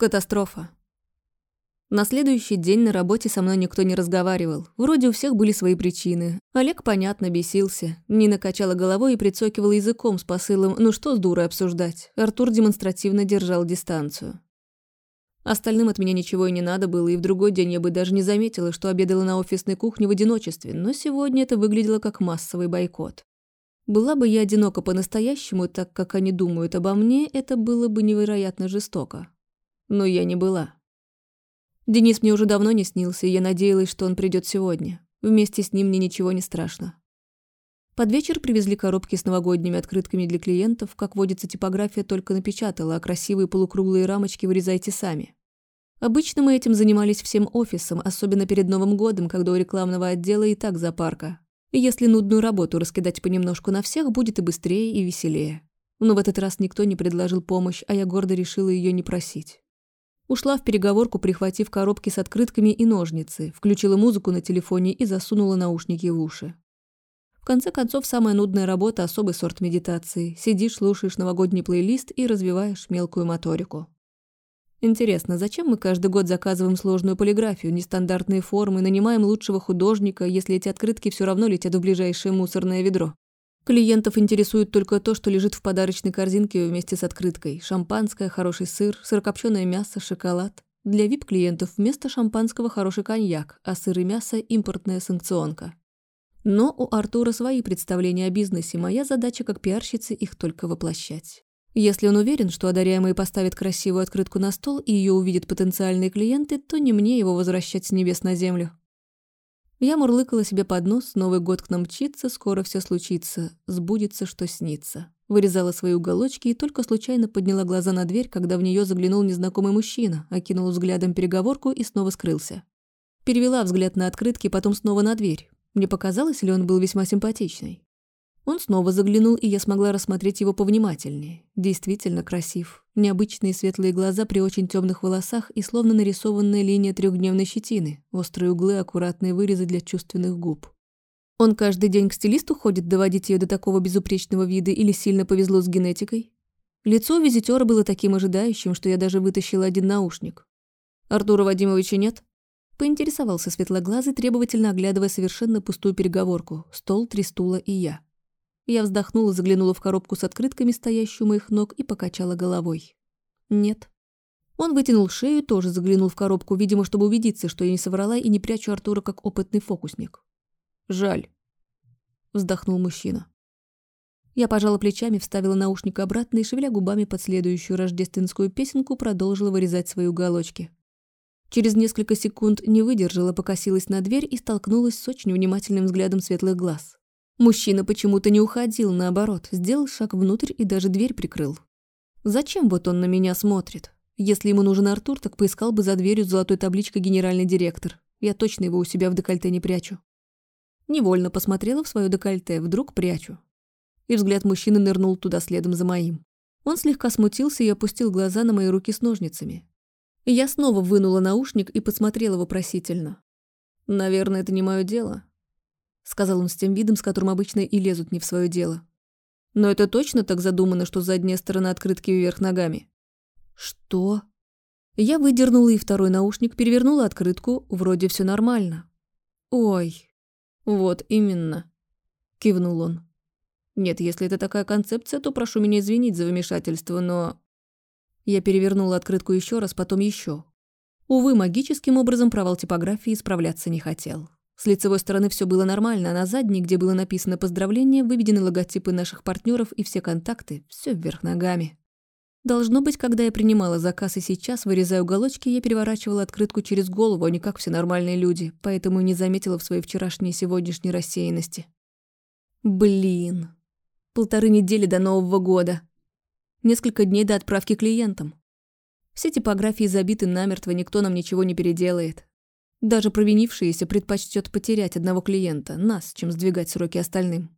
Катастрофа. На следующий день на работе со мной никто не разговаривал. Вроде у всех были свои причины. Олег, понятно, бесился. Нина качала головой и прицокивала языком с посылом «Ну что с дурой обсуждать?». Артур демонстративно держал дистанцию. Остальным от меня ничего и не надо было, и в другой день я бы даже не заметила, что обедала на офисной кухне в одиночестве, но сегодня это выглядело как массовый бойкот. Была бы я одинока по-настоящему, так как они думают обо мне, это было бы невероятно жестоко. Но я не была. Денис мне уже давно не снился, и я надеялась, что он придет сегодня. Вместе с ним мне ничего не страшно. Под вечер привезли коробки с новогодними открытками для клиентов, как водится типография только напечатала, а красивые полукруглые рамочки вырезайте сами. Обычно мы этим занимались всем офисом, особенно перед Новым годом, когда у рекламного отдела и так запарка. И если нудную работу раскидать понемножку на всех, будет и быстрее, и веселее. Но в этот раз никто не предложил помощь, а я гордо решила ее не просить. Ушла в переговорку, прихватив коробки с открытками и ножницы, включила музыку на телефоне и засунула наушники в уши. В конце концов, самая нудная работа – особый сорт медитации. Сидишь, слушаешь новогодний плейлист и развиваешь мелкую моторику. Интересно, зачем мы каждый год заказываем сложную полиграфию, нестандартные формы, нанимаем лучшего художника, если эти открытки все равно летят в ближайшее мусорное ведро? Клиентов интересует только то, что лежит в подарочной корзинке вместе с открыткой. Шампанское, хороший сыр, сырокопченое мясо, шоколад. Для VIP-клиентов вместо шампанского хороший коньяк, а сыр и мясо – импортная санкционка. Но у Артура свои представления о бизнесе, моя задача как пиарщицы их только воплощать. Если он уверен, что одаряемый поставит красивую открытку на стол и ее увидят потенциальные клиенты, то не мне его возвращать с небес на землю. Я мурлыкала себе под нос, Новый год к нам мчится, скоро все случится, сбудется, что снится. Вырезала свои уголочки и только случайно подняла глаза на дверь, когда в нее заглянул незнакомый мужчина, окинул взглядом переговорку и снова скрылся. Перевела взгляд на открытки, потом снова на дверь. Мне показалось, ли он был весьма симпатичный. Он снова заглянул, и я смогла рассмотреть его повнимательнее. Действительно красив. Необычные светлые глаза при очень темных волосах и словно нарисованная линия трехдневной щетины, острые углы, аккуратные вырезы для чувственных губ. Он каждый день к стилисту ходит доводить ее до такого безупречного вида или сильно повезло с генетикой? Лицо визитера было таким ожидающим, что я даже вытащила один наушник. «Артура Вадимовича нет?» Поинтересовался светлоглазый, требовательно оглядывая совершенно пустую переговорку. Стол, три стула и я. Я вздохнула, заглянула в коробку с открытками, стоящую у моих ног, и покачала головой. Нет. Он вытянул шею, тоже заглянул в коробку, видимо, чтобы убедиться, что я не соврала и не прячу Артура как опытный фокусник. «Жаль», — вздохнул мужчина. Я пожала плечами, вставила наушник обратно и, шевеля губами под следующую рождественскую песенку, продолжила вырезать свои уголочки. Через несколько секунд не выдержала, покосилась на дверь и столкнулась с очень внимательным взглядом светлых глаз. Мужчина почему-то не уходил, наоборот, сделал шаг внутрь и даже дверь прикрыл. Зачем вот он на меня смотрит? Если ему нужен Артур, так поискал бы за дверью золотой табличкой «Генеральный директор». Я точно его у себя в декольте не прячу. Невольно посмотрела в свое декольте, вдруг прячу. И взгляд мужчины нырнул туда следом за моим. Он слегка смутился и опустил глаза на мои руки с ножницами. Я снова вынула наушник и посмотрела вопросительно. «Наверное, это не мое дело», — сказал он с тем видом, с которым обычно и лезут не в свое дело. «Но это точно так задумано, что задняя сторона открытки вверх ногами?» «Что?» Я выдернула и второй наушник, перевернула открытку, вроде все нормально. «Ой, вот именно», — кивнул он. «Нет, если это такая концепция, то прошу меня извинить за вмешательство, но...» Я перевернула открытку еще раз, потом еще. Увы, магическим образом провал типографии исправляться не хотел. С лицевой стороны все было нормально, а на задней, где было написано «Поздравление», выведены логотипы наших партнеров и все контакты, все вверх ногами. Должно быть, когда я принимала заказ и сейчас, вырезая уголочки, я переворачивала открытку через голову, а не как все нормальные люди, поэтому не заметила в своей вчерашней и сегодняшней рассеянности. Блин. Полторы недели до Нового года. Несколько дней до отправки клиентам. Все типографии забиты намертво, никто нам ничего не переделает. Даже провинившийся предпочтет потерять одного клиента, нас, чем сдвигать сроки остальным.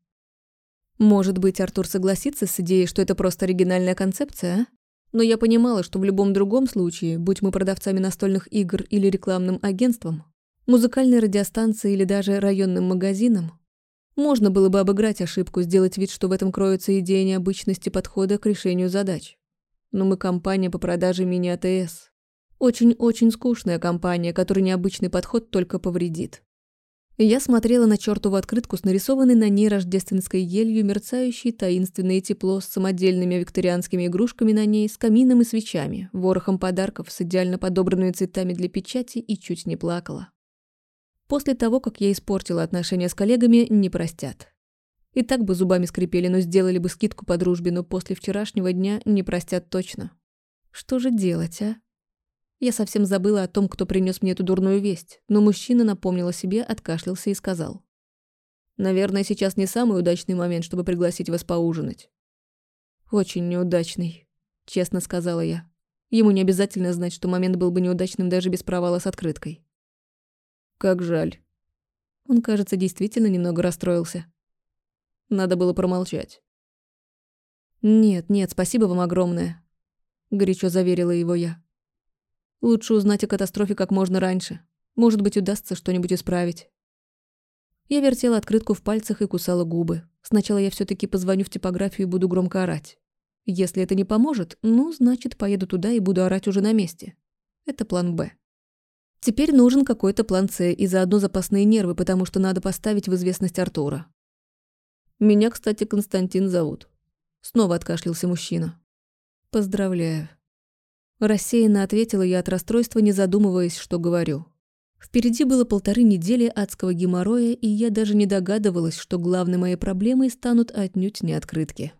Может быть, Артур согласится с идеей, что это просто оригинальная концепция, а? Но я понимала, что в любом другом случае, будь мы продавцами настольных игр или рекламным агентством, музыкальной радиостанцией или даже районным магазином, можно было бы обыграть ошибку, сделать вид, что в этом кроется идея необычности подхода к решению задач. Но мы компания по продаже мини-АТС. Очень-очень скучная компания, которой необычный подход только повредит. Я смотрела на чертову открытку с нарисованной на ней рождественской елью, мерцающей таинственное тепло с самодельными викторианскими игрушками на ней, с камином и свечами, ворохом подарков с идеально подобранными цветами для печати и чуть не плакала. После того, как я испортила отношения с коллегами, не простят. И так бы зубами скрипели, но сделали бы скидку по дружбе, но после вчерашнего дня не простят точно. Что же делать, а? Я совсем забыла о том, кто принес мне эту дурную весть, но мужчина напомнил о себе, откашлялся и сказал. «Наверное, сейчас не самый удачный момент, чтобы пригласить вас поужинать». «Очень неудачный», — честно сказала я. Ему не обязательно знать, что момент был бы неудачным даже без провала с открыткой. «Как жаль». Он, кажется, действительно немного расстроился. Надо было промолчать. «Нет, нет, спасибо вам огромное», — горячо заверила его я. Лучше узнать о катастрофе как можно раньше. Может быть, удастся что-нибудь исправить. Я вертела открытку в пальцах и кусала губы. Сначала я все таки позвоню в типографию и буду громко орать. Если это не поможет, ну, значит, поеду туда и буду орать уже на месте. Это план «Б». Теперь нужен какой-то план «С» и заодно запасные нервы, потому что надо поставить в известность Артура. Меня, кстати, Константин зовут. Снова откашлялся мужчина. Поздравляю. Рассеянно ответила я от расстройства, не задумываясь, что говорю. Впереди было полторы недели адского геморроя, и я даже не догадывалась, что главной моей проблемой станут отнюдь не открытки.